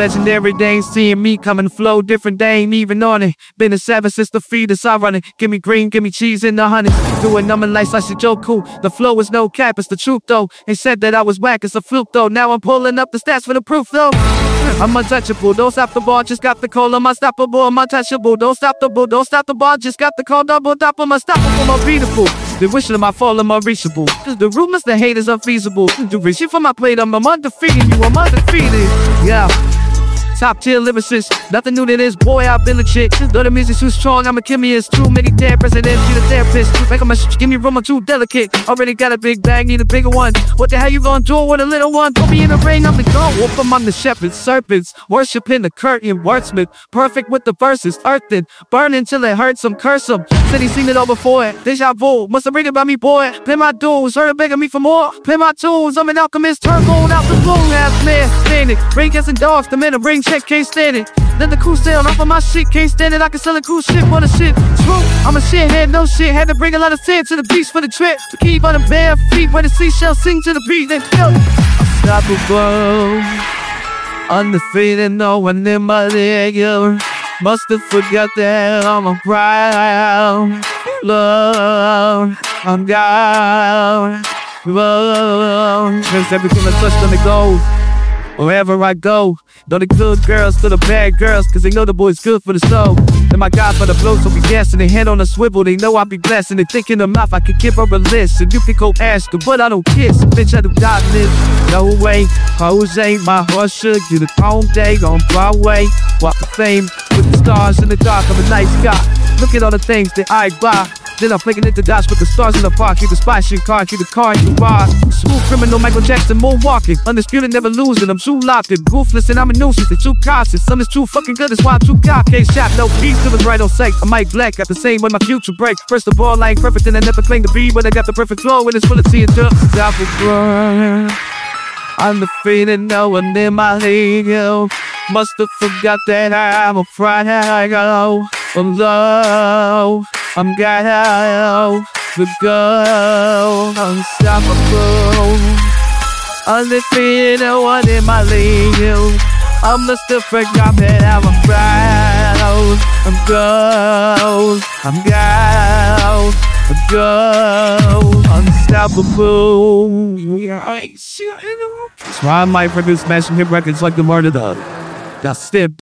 Legendary, they seeing me coming flow different, they ain't even on it. Been a seven since the fetus, I run it. Give me green, give me cheese in the honey. Doing numbing like a joke, cool. The flow is no cap, it's the truth though. They said that I was whack, it's a fluke though. Now I'm pulling up the stats for the proof though. I'm untouchable, don't stop the ball, just got the call. I'm unstoppable, I'm untouchable. Don't stop the ball, don't stop the ball, just got the call. Double top, I'm unstoppable, I'm unbeatable. The wishing of my fall, I'm unreachable. The rumors, the hate is unfeasible. The reaching for my plate, I'm, I'm undefeated. You, I'm undefeated. Yeah. Top tier lyricist, nothing new to this boy. I've been legit. Though the music's too strong, I'm a chemist. Too many dead presidents. Need a therapist. Make my shit, give me room. I'm too delicate. Already got a big bag, need a bigger one. What the hell you gonna do with a little one? Put me in the ring, I'm the gun. Wolf among the shepherds, serpents, worshiping the curtain. Wordsmith, perfect with the verses. Earthen, burning till it hurts them. Curse them. Said he seen it all before. Deja vu, must have read about me, boy. Play my dues, heard a begging me for more. Play my tools, I'm an alchemist. Turn gold out the blue. Half man, stand it. Ring gets endorsed, the man a ring check can't stand it. Let the crew sail off of my shit, can't stand it. I can sell a cool shit for the shit. True, I'm a shithead, no shit. Had to bring a lot of sand to the beach for the trip. To keep on the bare feet where the seashells sing to the beat. They feel unstoppable, undefeated, no one in my league. Must have forgot that I'm a proud love. I'm down. Cause everything I touched on the gold. Wherever I go, know the good girls to the bad girls, cause they know the boy's good for the soul. And my God for the blow, so we dancing, they hand on a swivel, they know I be blessing, they think in the mouth I could give her a list. And you can go ask her, but I don't kiss. Bitch, I do not live. No way, Jose, my horse should do the home day on Broadway. Walk the fame with the stars in the dark, I'm a nice guy. Look at all the things that I buy. Then I'm flicking into dots with the stars in the park. Keep the spy shit car, keep the car the bar. Smooth criminal Michael Jackson, moonwalking. Undisputed, never losing. I'm too locked in. Ruthless and I'm a nuisance. They too cautious. Some is too fucking good, that's why I'm too cock. Can't shot, no peace till it's right on sight. I'm Mike Black, got the same when my future break. First of all, I ain't perfect and I never claim to be, but I got the perfect flow and it's full of tea and dirt. Stop it, Undefeated, no one in my league. Must have forgot that I'm a friend. I go from low. I'm got the go unstoppable. Undefeated, no one in my league. Yo. I must have forgot that I'm a proud. I'm gold. I'm gold. Go unstoppable. That's why I might produce smashing hit records like the murder dog. Got stiff.